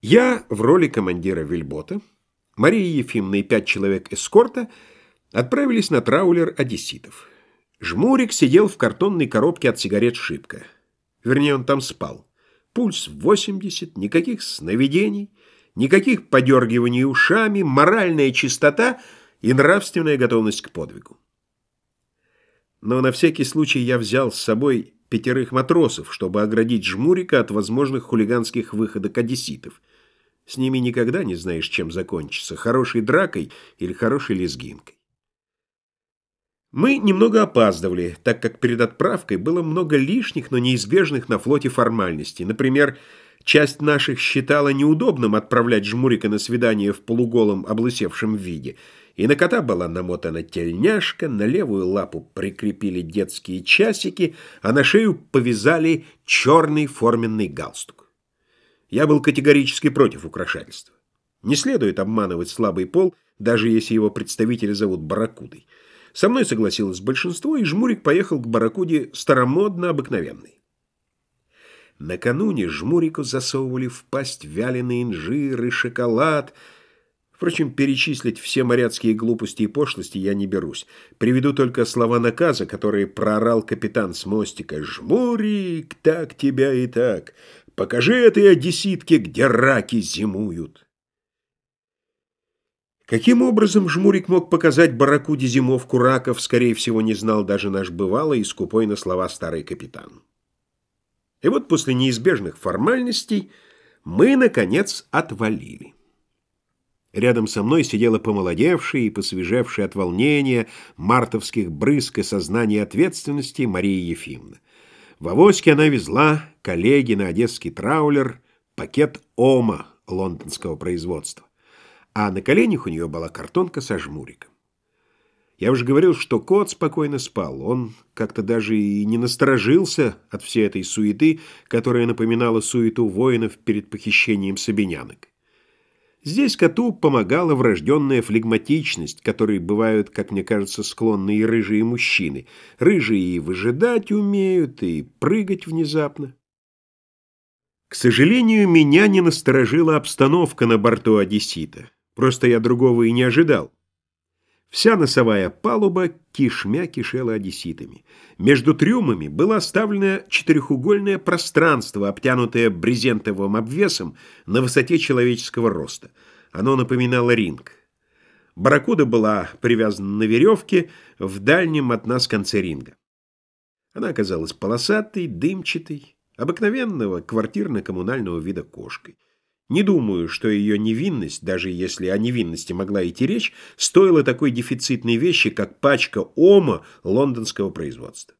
Я в роли командира вельбота, Мария Ефимовна и пять человек эскорта отправились на траулер одесситов. Жмурик сидел в картонной коробке от сигарет шибко. Вернее, он там спал. Пульс 80, никаких сновидений, никаких подергиваний ушами, моральная чистота и нравственная готовность к подвигу. Но на всякий случай я взял с собой пятерых матросов, чтобы оградить Жмурика от возможных хулиганских выходок одесситов. С ними никогда не знаешь, чем закончится, хорошей дракой или хорошей лезгинкой. Мы немного опаздывали, так как перед отправкой было много лишних, но неизбежных на флоте формальностей. Например, часть наших считала неудобным отправлять Жмурика на свидание в полуголом облысевшем виде, и на кота была намотана тельняшка, на левую лапу прикрепили детские часики, а на шею повязали черный форменный галстук. Я был категорически против украшательства. Не следует обманывать слабый пол, даже если его представители зовут Барракудой. Со мной согласилось большинство, и Жмурик поехал к Барракуде старомодно обыкновенный. Накануне Жмурику засовывали в пасть вяленый инжир и шоколад. Впрочем, перечислить все моряцкие глупости и пошлости я не берусь. Приведу только слова наказа, которые проорал капитан с мостика. «Жмурик, так тебя и так!» Покажи этой одесситке, где раки зимуют. Каким образом Жмурик мог показать барракуде зимовку раков, скорее всего, не знал даже наш бывалый и скупой на слова старый капитан. И вот после неизбежных формальностей мы, наконец, отвалили. Рядом со мной сидела помолодевшая и посвежевшая от волнения, мартовских брызг и сознания ответственности Мария Ефимовна. В авоське она везла коллеги на одесский траулер пакет Ома лондонского производства, а на коленях у нее была картонка со жмуриком. Я уже говорил, что кот спокойно спал. Он как-то даже и не насторожился от всей этой суеты, которая напоминала суету воинов перед похищением сабинянок. Здесь коту помогала врожденная флегматичность, которой бывают, как мне кажется, склонны и рыжие мужчины. Рыжие и выжидать умеют, и прыгать внезапно. К сожалению, меня не насторожила обстановка на борту «Одессита». Просто я другого и не ожидал. Вся носовая палуба кишмя кишела одесситами. Между трюмами было оставлено четырехугольное пространство, обтянутое брезентовым обвесом на высоте человеческого роста. Оно напоминало ринг. Барракуда была привязана на веревке в дальнем от нас конце ринга. Она оказалась полосатой, дымчатой, обыкновенного квартирно-коммунального вида кошкой. Не думаю, что ее невинность, даже если о невинности могла идти речь, стоила такой дефицитной вещи, как пачка ома лондонского производства.